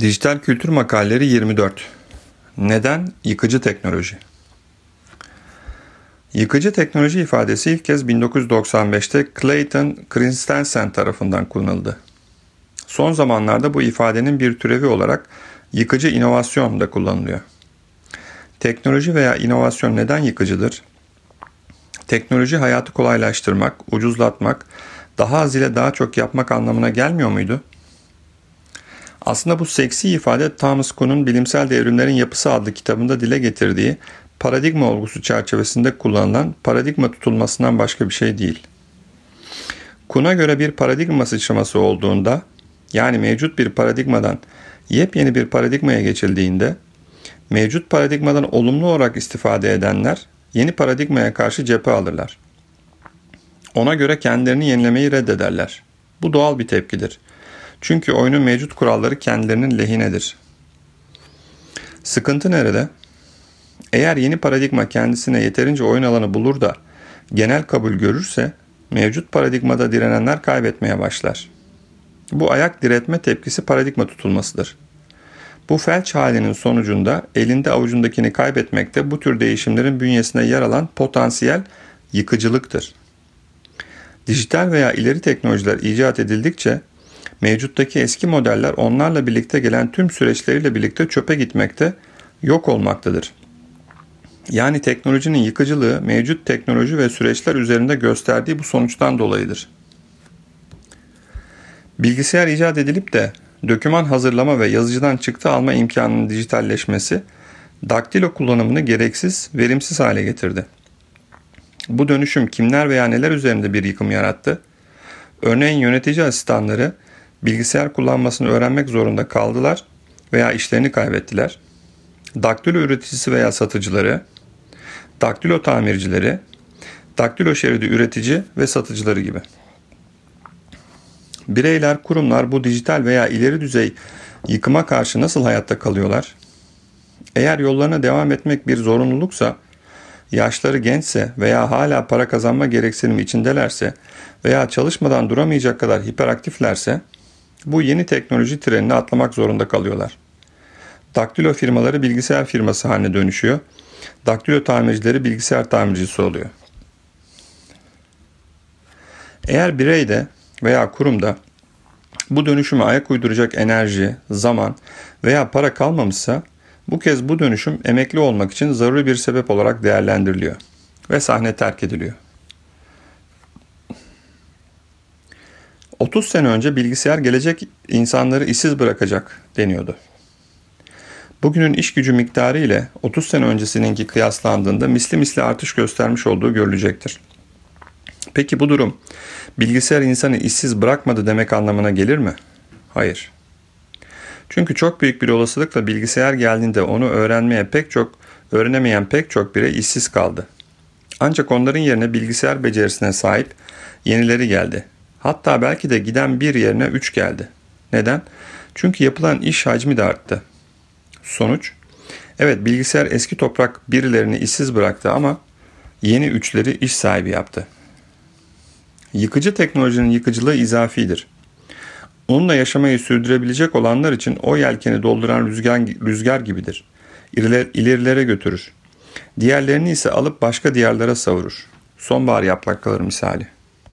Dijital Kültür Makaleleri 24 Neden yıkıcı teknoloji? Yıkıcı teknoloji ifadesi ilk kez 1995'te Clayton Christensen tarafından kullanıldı. Son zamanlarda bu ifadenin bir türevi olarak yıkıcı inovasyon da kullanılıyor. Teknoloji veya inovasyon neden yıkıcıdır? Teknoloji hayatı kolaylaştırmak, ucuzlatmak, daha az ile daha çok yapmak anlamına gelmiyor muydu? Aslında bu seksi ifade Thomas Kuhn'un Bilimsel Devrimlerin Yapısı adlı kitabında dile getirdiği paradigma olgusu çerçevesinde kullanılan paradigma tutulmasından başka bir şey değil. Kuhn'a göre bir paradigma sıçraması olduğunda, yani mevcut bir paradigmadan yepyeni bir paradigmaya geçildiğinde, mevcut paradigmadan olumlu olarak istifade edenler yeni paradigmaya karşı cephe alırlar. Ona göre kendilerini yenilemeyi reddederler. Bu doğal bir tepkidir. Çünkü oyunun mevcut kuralları kendilerinin lehinedir. Sıkıntı nerede? Eğer yeni paradigma kendisine yeterince oyun alanı bulur da genel kabul görürse mevcut paradigmada direnenler kaybetmeye başlar. Bu ayak diretme tepkisi paradigma tutulmasıdır. Bu felç halinin sonucunda elinde avucundakini kaybetmekte bu tür değişimlerin bünyesine yer alan potansiyel yıkıcılıktır. Dijital veya ileri teknolojiler icat edildikçe mevcuttaki eski modeller onlarla birlikte gelen tüm süreçleriyle birlikte çöpe gitmekte, yok olmaktadır. Yani teknolojinin yıkıcılığı mevcut teknoloji ve süreçler üzerinde gösterdiği bu sonuçtan dolayıdır. Bilgisayar icat edilip de döküman hazırlama ve yazıcıdan çıktı alma imkanının dijitalleşmesi, daktilo kullanımını gereksiz, verimsiz hale getirdi. Bu dönüşüm kimler veya neler üzerinde bir yıkım yarattı? Örneğin yönetici asistanları bilgisayar kullanmasını öğrenmek zorunda kaldılar veya işlerini kaybettiler. Daktilo üreticisi veya satıcıları, daktilo tamircileri, daktilo şeridi üretici ve satıcıları gibi. Bireyler, kurumlar bu dijital veya ileri düzey yıkıma karşı nasıl hayatta kalıyorlar? Eğer yollarına devam etmek bir zorunluluksa, yaşları gençse veya hala para kazanma gereksinimi içindelerse veya çalışmadan duramayacak kadar hiperaktiflerse bu yeni teknoloji trenini atlamak zorunda kalıyorlar. Daktilo firmaları bilgisayar firması haline dönüşüyor. Daktilo tamircileri bilgisayar tamircisi oluyor. Eğer bireyde veya kurumda bu dönüşüme ayak uyduracak enerji, zaman veya para kalmamışsa bu kez bu dönüşüm emekli olmak için zaruri bir sebep olarak değerlendiriliyor ve sahne terk ediliyor. 30 sene önce bilgisayar gelecek insanları işsiz bırakacak deniyordu. Bugünün iş gücü miktarı ile 30 sene öncesininki kıyaslandığında misli misli artış göstermiş olduğu görülecektir. Peki bu durum bilgisayar insanı işsiz bırakmadı demek anlamına gelir mi? Hayır. Çünkü çok büyük bir olasılıkla bilgisayar geldiğinde onu öğrenmeye pek çok, öğrenemeyen pek çok birey işsiz kaldı. Ancak onların yerine bilgisayar becerisine sahip yenileri geldi. Hatta belki de giden bir yerine 3 geldi. Neden? Çünkü yapılan iş hacmi de arttı. Sonuç? Evet bilgisayar eski toprak birilerini işsiz bıraktı ama yeni üçleri iş sahibi yaptı. Yıkıcı teknolojinin yıkıcılığı izafidir. Onunla yaşamayı sürdürebilecek olanlar için o yelkeni dolduran rüzgar, rüzgar gibidir. İler, ilerilere götürür. Diğerlerini ise alıp başka diyarlara savurur. Sonbahar yaprakları misali.''